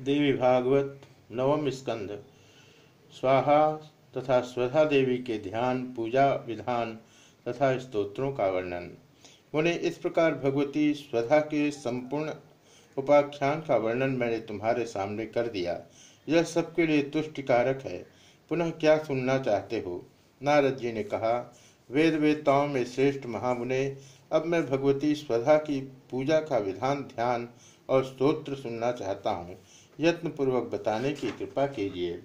देवी भागवत, नवम स्कंद। स्वाहा तथा स्वधा देवी के ध्यान, पूजा विधान तथा स्तोत्रों का वर्णन। मुने इस प्रकार भगवती स्वधा के संपूर्ण उपाख्यान का वर्णन मैंने तुम्हारे सामने कर दिया। यह सबके लिए तुष्टिकारक है। पुनः क्या सुनना चाहते हो? नारद जी ने कहा, वेद वेदताओं में श्रेष्ठ महामुने, अब मैं भगवती स्वधा की पूजा का विधान, ध्यान और स्तोत्र सुनना चाहता हूँ। यत्न पूर्वक बताने की कृपा कीजिए।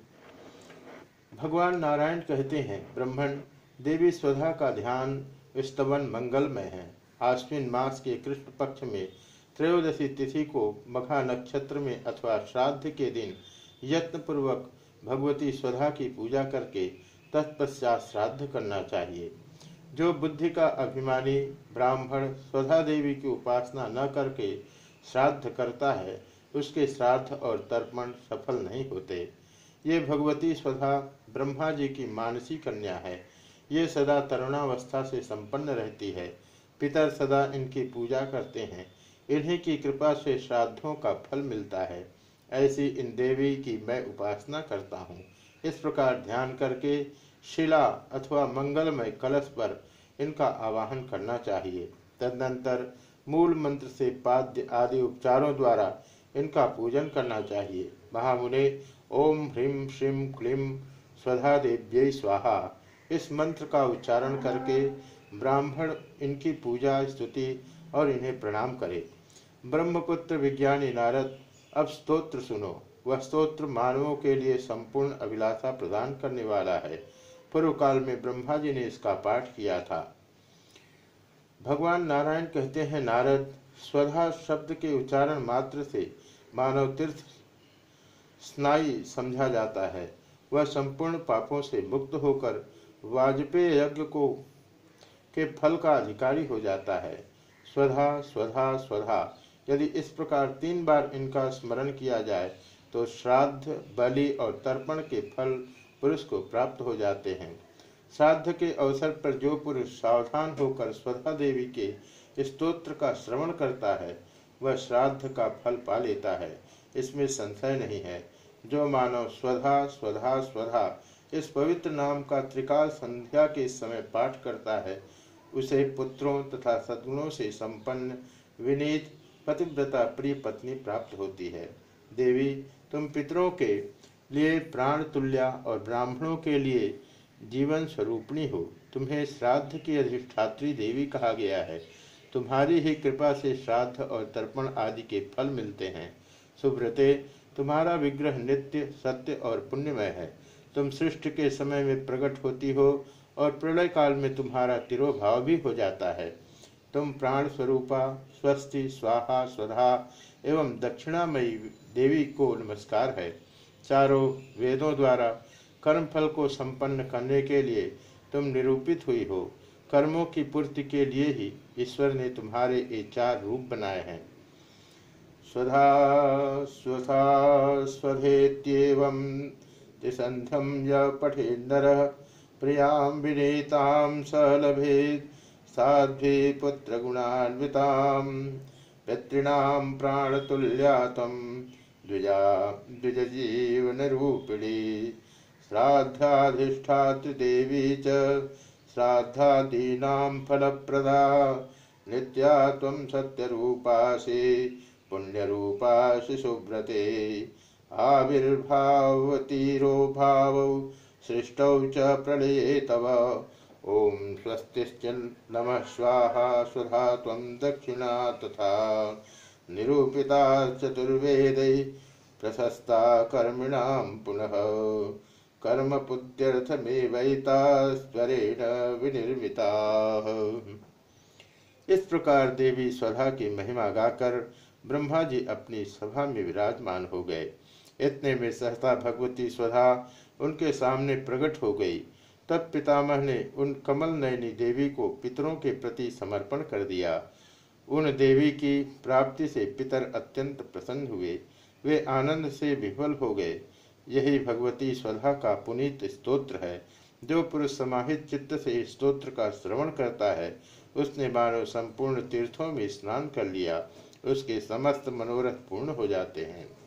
भगवान नारायण कहते हैं, ब्रह्मण, देवी स्वधा का ध्यान स्तवन मंगलमय है। आश्विन मास के कृष्ण पक्ष में त्रयोदशी तिथि को मघा नक्षत्र में अथवा श्राद्ध के दिन यत्न पूर्वक भगवती स्वधा की पूजा करके तत्पश्चात श्राद्ध करना चाहिए। जो बुद्धि का अभिमानी ब्राह्मण स्वधा देवी की उपासना न करके श्राद्ध करता है उसके श्राद्ध और तर्पण सफल नहीं होते। ये भगवती स्वधा ब्रह्मा जी की मानसी कन्या है। ये सदा तरुणावस्था से संपन्न रहती है। पितर सदा इनकी पूजा करते हैं। इन्हीं की कृपा से श्राद्धों का फल मिलता है। ऐसी इन देवी की मैं उपासना करता हूँ। इस प्रकार ध्यान करके शिला अथवा मंगलमय कलश पर इनका आवाहन करना चाहिए। तदनंतर मूल मंत्र से पाद्य आदि उपचारों द्वारा इनका पूजन करना चाहिए। महामुने ओम ह्रीम श्रीम क्लीम स्वधा देव्य स्वाहा। इस मंत्र का उच्चारण करके ब्राह्मण इनकी पूजा, स्तुति और इन्हें प्रणाम करे। ब्रह्मपुत्र विज्ञानी नारद, अब स्तोत्र सुनो। वह स्तोत्र मानवों के लिए संपूर्ण अभिलाषा प्रदान करने वाला है। पूर्व काल में ब्रह्मा जी ने इसका पाठ किया था। भगवान नारायण कहते हैं, नारद, स्वधा शब्द के उच्चारण मात्र से मानव तीर्थ स्नायी समझा जाता है। वह संपूर्ण पापों से मुक्त होकर वाजपेय यज्ञ को, के फल का अधिकारी हो जाता है। स्वधा स्वधा स्वधा, यदि इस प्रकार तीन बार इनका स्मरण किया जाए तो श्राद्ध, बलि और तर्पण के फल पुरुष को प्राप्त हो जाते हैं। श्राद्ध के अवसर पर जो पुरुष सावधान होकर स्वधा देवी के स्तोत्र का श्रवण करता है वह श्राद्ध का फल पा लेता है। इसमें संशय नहीं है। जो मानव स्वधा स्वधा स्वधा, इस पवित्र नाम का त्रिकाल संध्या के समय पाठ करता है, उसे पुत्रों तथा सद्गुणों से संपन्न, विनीत, पतिव्रता प्रिय पत्नी प्राप्त होती है। देवी, तुम पितरों के लिए प्राण तुल्या और ब्राह्मणों के लिए जीवन स्वरूपणी हो। तुम्हें श्राद्ध की अधिष्ठात्री देवी कहा गया है। तुम्हारी ही कृपा से श्राद्ध और तर्पण आदि के फल मिलते हैं। सुब्रते तुम्हारा विग्रह नित्य, सत्य और पुण्यमय है। तुम सृष्टि के समय में प्रकट होती हो और प्रलय काल में तुम्हारा तिरोभाव भी हो जाता है। तुम प्राण स्वरूपा, स्वस्ति, स्वाहा, स्वधा एवं दक्षिणामयी देवी को नमस्कार है। चारों वेदों द्वारा कर्म फल को संपन्न करने के लिए तुम निरूपित हुई हो। कर्मों की पूर्ति के लिए ही ईश्वर ने तुम्हारे ये चार रूप बनाए हैं। स्वधा स्वधा स्वधेत्येवं त्रिसन्ध्यं य पठे नर प्रियाँ विनीतां स लभेत् साध्वी पुत्रगुणान्वितां, पितॄणां प्राणतुल्या त्वं द्विजा, द्विजजीवनरूपिणी, श्राद्धाधिष्ठातृदेवी च श्राद्धादीनां फलप्रदा। नित्या त्वं सत्यरूपासि, पुण्यरूपासि सुव्रते। आविर्भावतीरो भावौ सृष्टौ च प्रलये तव ॐ स्वस्तिश्च नमः स्वाहा स्वधा दक्षिणा तथा। निरूपिता चतुर्वेदै, प्रशस्ता कर्मिणां पुनः। कर्म पुत्यर्थमेवैतास्वरेण विनिर्मिता। इस प्रकार देवी स्वधा की महिमा गाकर ब्रह्मा जी अपनी सभा में विराजमान हो गए। इतने में सहता भगवती स्वधा उनके सामने प्रकट हो गई। तब पितामह ने उन कमल नयनी देवी को पितरों के प्रति समर्पण कर दिया। उन देवी की प्राप्ति से पितर अत्यंत प्रसन्न हुए। वे आनंद से विफल हो गए। यही भगवती स्वधा का पुनीत स्तोत्र है। जो पुरुष समाहित चित्त से स्तोत्र का श्रवण करता है, उसने मानव संपूर्ण तीर्थों में स्नान कर लिया। उसके समस्त मनोरथ पूर्ण हो जाते हैं।